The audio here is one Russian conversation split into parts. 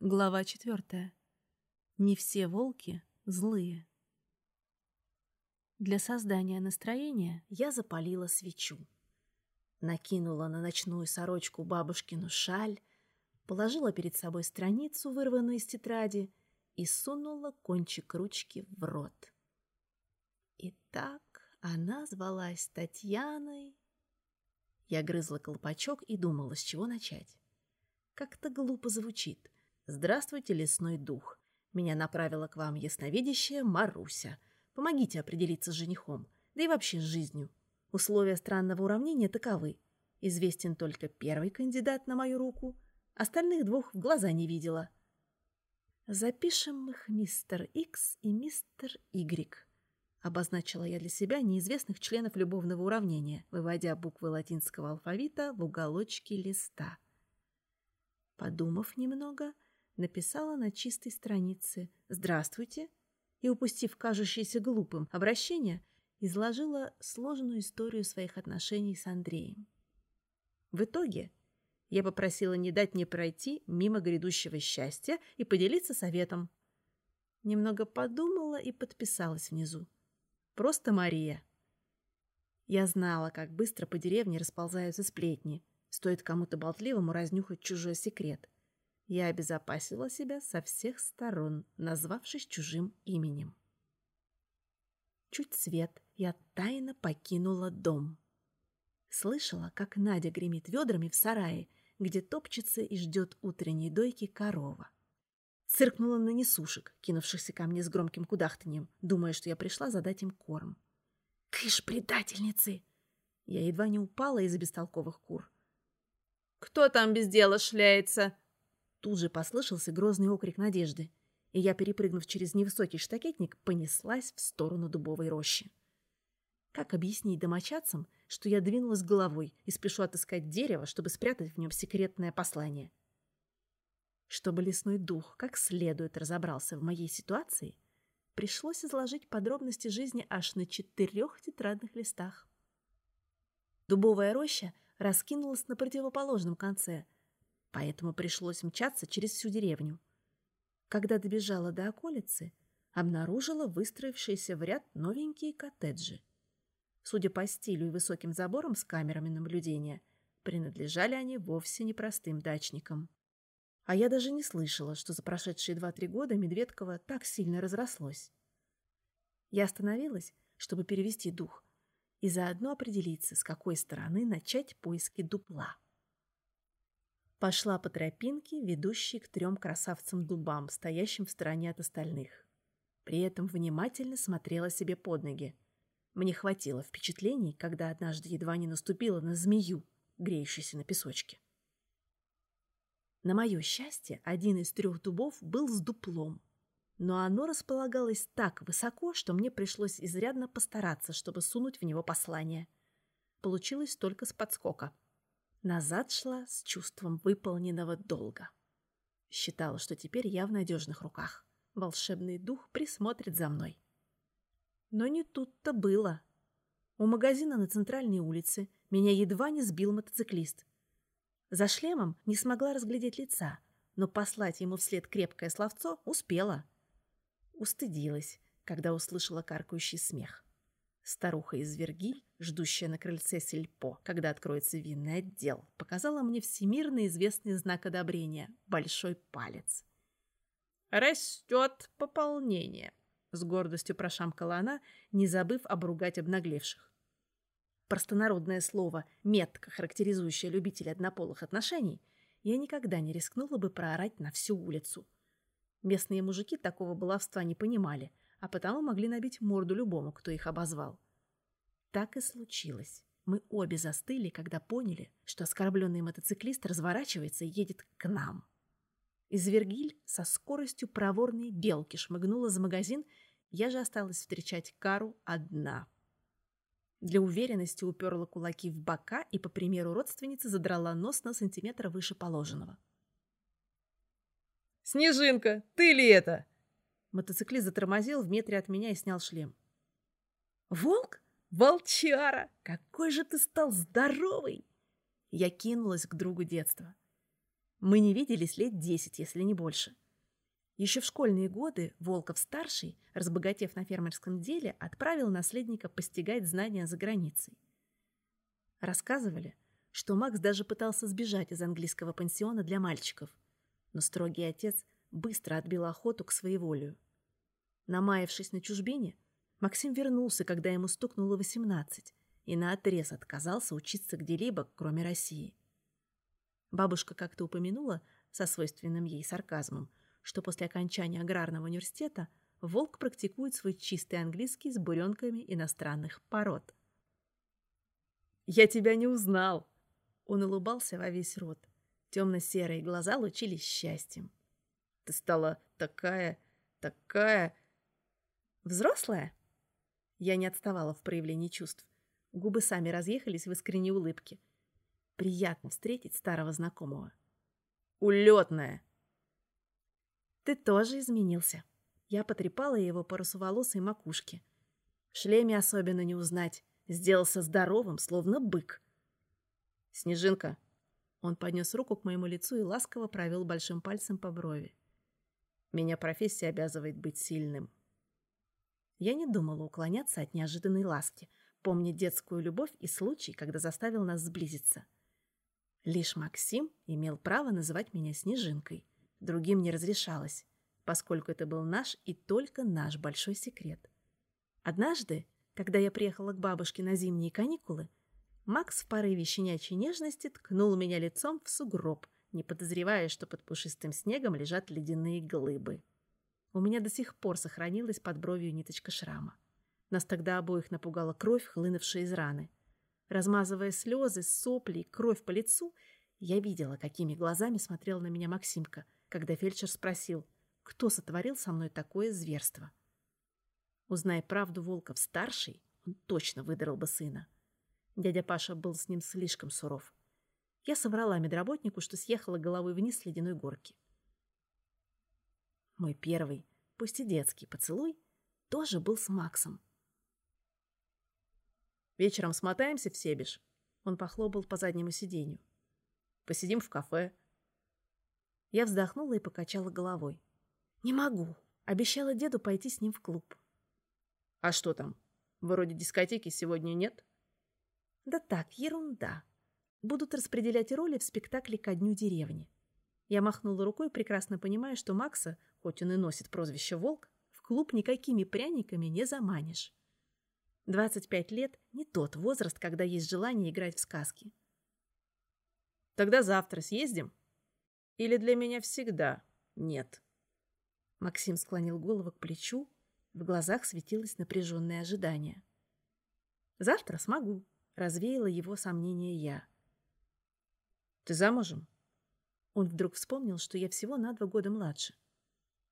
Глава четвертая. Не все волки злые. Для создания настроения я запалила свечу. Накинула на ночную сорочку бабушкину шаль, положила перед собой страницу, вырванную из тетради, и сунула кончик ручки в рот. Итак, она звалась Татьяной. Я грызла колпачок и думала, с чего начать. Как-то глупо звучит — «Здравствуйте, лесной дух. Меня направила к вам ясновидящая Маруся. Помогите определиться с женихом, да и вообще с жизнью. Условия странного уравнения таковы. Известен только первый кандидат на мою руку, остальных двух в глаза не видела. Запишем их мистер Икс и мистер Игрек. Обозначила я для себя неизвестных членов любовного уравнения, выводя буквы латинского алфавита в уголочки листа. Подумав немного, написала на чистой странице «Здравствуйте» и, упустив кажущееся глупым обращение, изложила сложную историю своих отношений с Андреем. В итоге я попросила не дать мне пройти мимо грядущего счастья и поделиться советом. Немного подумала и подписалась внизу. Просто Мария. Я знала, как быстро по деревне расползаются сплетни. Стоит кому-то болтливому разнюхать чужой секрет. Я обезопасила себя со всех сторон, назвавшись чужим именем. Чуть свет, я тайно покинула дом. Слышала, как Надя гремит ведрами в сарае, где топчется и ждет утренней дойки корова. Циркнула на несушек, кинувшихся ко мне с громким кудахтаньем, думая, что я пришла задать им корм. «Кыш, предательницы!» Я едва не упала из-за бестолковых кур. «Кто там без дела шляется?» Тут же послышался грозный окрик Надежды, и я, перепрыгнув через невысокий штакетник, понеслась в сторону дубовой рощи. Как объяснить домочадцам, что я двинулась головой и спешу отыскать дерево, чтобы спрятать в нем секретное послание? Чтобы лесной дух как следует разобрался в моей ситуации, пришлось изложить подробности жизни аж на четырех тетрадных листах. Дубовая роща раскинулась на противоположном конце – поэтому пришлось мчаться через всю деревню. Когда добежала до околицы, обнаружила выстроившиеся в ряд новенькие коттеджи. Судя по стилю и высоким заборам с камерами наблюдения, принадлежали они вовсе не простым дачникам. А я даже не слышала, что за прошедшие два-три года Медведково так сильно разрослось. Я остановилась, чтобы перевести дух, и заодно определиться, с какой стороны начать поиски дупла. Пошла по тропинке, ведущей к трем красавцам-дубам, стоящим в стороне от остальных. При этом внимательно смотрела себе под ноги. Мне хватило впечатлений, когда однажды едва не наступила на змею, греющуюся на песочке. На мое счастье, один из трех дубов был с дуплом, но оно располагалось так высоко, что мне пришлось изрядно постараться, чтобы сунуть в него послание. Получилось только с подскока — Назад шла с чувством выполненного долга. Считала, что теперь я в надежных руках. Волшебный дух присмотрит за мной. Но не тут-то было. У магазина на центральной улице меня едва не сбил мотоциклист. За шлемом не смогла разглядеть лица, но послать ему вслед крепкое словцо успела. Устыдилась, когда услышала каркающий смех. Старуха из Вергиль, ждущая на крыльце сельпо, когда откроется винный отдел, показала мне всемирно известный знак одобрения – большой палец. «Растет пополнение», — с гордостью прошамкала она, не забыв обругать обнаглевших. Простонародное слово, метко характеризующее любителей однополых отношений, я никогда не рискнула бы проорать на всю улицу. Местные мужики такого баловства не понимали — а потому могли набить морду любому, кто их обозвал. Так и случилось. Мы обе застыли, когда поняли, что оскорбленный мотоциклист разворачивается и едет к нам. Извергиль со скоростью проворной белки шмыгнула за магазин, я же осталась встречать Кару одна. Для уверенности уперла кулаки в бока и, по примеру родственницы, задрала нос на сантиметр выше положенного. «Снежинка, ты ли это?» Мотоциклист затормозил в метре от меня и снял шлем. «Волк? Волчара! Какой же ты стал здоровый!» Я кинулась к другу детства. Мы не виделись лет десять, если не больше. Еще в школьные годы Волков-старший, разбогатев на фермерском деле, отправил наследника постигать знания за границей. Рассказывали, что Макс даже пытался сбежать из английского пансиона для мальчиков, но строгий отец быстро отбил охоту к своеволию. Намаявшись на чужбине, Максим вернулся, когда ему стукнуло 18, и наотрез отказался учиться где-либо, кроме России. Бабушка как-то упомянула, со свойственным ей сарказмом, что после окончания аграрного университета волк практикует свой чистый английский с буренками иностранных пород. «Я тебя не узнал!» Он улыбался во весь рот. Темно-серые глаза лучились счастьем. «Ты стала такая, такая...» «Взрослая?» Я не отставала в проявлении чувств. Губы сами разъехались в искренней улыбке. Приятно встретить старого знакомого. «Улетная!» «Ты тоже изменился». Я потрепала его по русоволосой макушке. В шлеме особенно не узнать. Сделался здоровым, словно бык. «Снежинка!» Он поднес руку к моему лицу и ласково провел большим пальцем по брови. «Меня профессия обязывает быть сильным». Я не думала уклоняться от неожиданной ласки, помня детскую любовь и случай, когда заставил нас сблизиться. Лишь Максим имел право называть меня Снежинкой — Другим не разрешалось, поскольку это был наш и только наш большой секрет. Однажды, когда я приехала к бабушке на зимние каникулы, Макс в порыве щенячьей нежности ткнул меня лицом в сугроб, не подозревая, что под пушистым снегом лежат ледяные глыбы. У меня до сих пор сохранилась под бровью ниточка шрама. Нас тогда обоих напугала кровь, хлынувшая из раны. Размазывая слезы, сопли и кровь по лицу, я видела, какими глазами смотрел на меня Максимка — когда фельдшер спросил, кто сотворил со мной такое зверство. Узнай правду Волков-старший, он точно выдрал бы сына. Дядя Паша был с ним слишком суров. Я соврала медработнику, что съехала головой вниз с ледяной горки. Мой первый, пусть и детский, поцелуй тоже был с Максом. «Вечером смотаемся в Себеж?» Он похлопал по заднему сиденью. «Посидим в кафе, я вздохнула и покачала головой. «Не могу. Обещала деду пойти с ним в клуб». «А что там? Вроде дискотеки сегодня нет?» «Да так, ерунда. Будут распределять роли в спектакле «Ко дню деревни». Я махнула рукой, прекрасно понимая, что Макса, хоть он и носит прозвище «Волк», в клуб никакими пряниками не заманишь. 25 лет — не тот возраст, когда есть желание играть в сказки. «Тогда завтра съездим?» Или для меня всегда нет?» Максим склонил голову к плечу, в глазах светилось напряженное ожидание. «Завтра смогу», — развеяла его сомнение я. «Ты замужем?» Он вдруг вспомнил, что я всего на два года младше.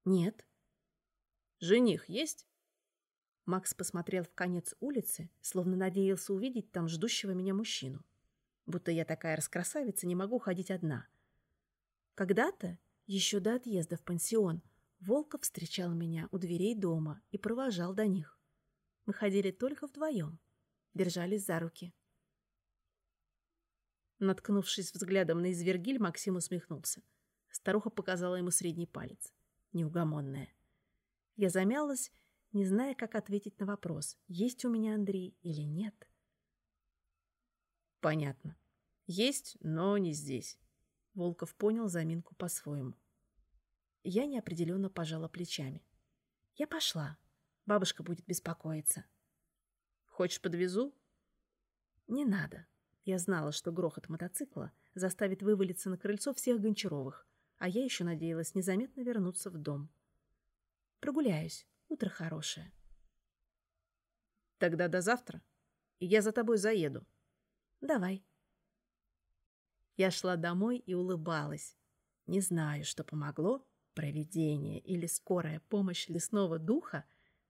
«Нет». «Жених есть?» Макс посмотрел в конец улицы, словно надеялся увидеть там ждущего меня мужчину. Будто я такая раскрасавица, не могу ходить одна. Когда-то, еще до отъезда в пансион, Волков встречал меня у дверей дома и провожал до них. Мы ходили только вдвоем, держались за руки. Наткнувшись взглядом на извергиль, Максим усмехнулся. Старуха показала ему средний палец. Неугомонная. Я замялась, не зная, как ответить на вопрос, есть у меня Андрей или нет. Понятно. Есть, но не здесь. Волков понял заминку по-своему. Я неопределенно пожала плечами. Я пошла. Бабушка будет беспокоиться. Хочешь, подвезу? Не надо. Я знала, что грохот мотоцикла заставит вывалиться на крыльцо всех Гончаровых, а я еще надеялась незаметно вернуться в дом. Прогуляюсь. Утро хорошее. Тогда до завтра. И я за тобой заеду. Давай. Я шла домой и улыбалась. Не знаю, что помогло, провидение или скорая помощь лесного духа,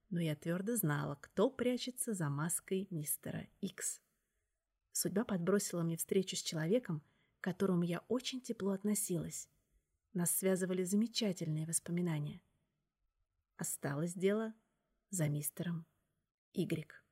но я твердо знала, кто прячется за маской мистера Икс. Судьба подбросила мне встречу с человеком, к которому я очень тепло относилась. Нас связывали замечательные воспоминания. Осталось дело за мистером Игрек.